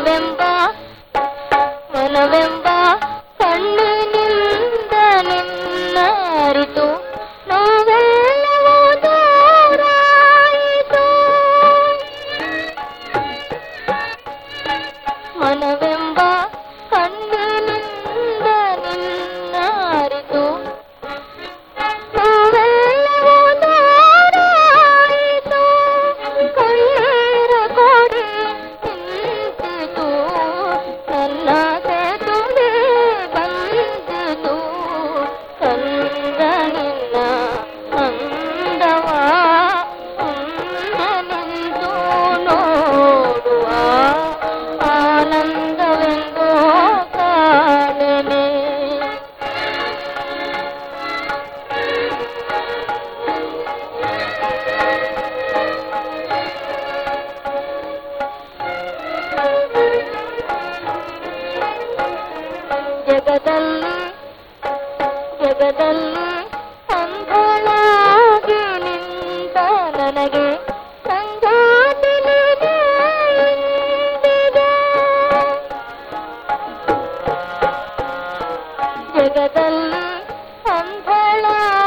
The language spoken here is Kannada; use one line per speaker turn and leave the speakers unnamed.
November. ಜಗದಲ್ಲ ಜಗದಲ್ಲ ಸಂಘಳಾಗಿ ನಿಂತ ನನಗೆ ಜಗದಲ್ಲ ಸಂಘಳಾಗಿ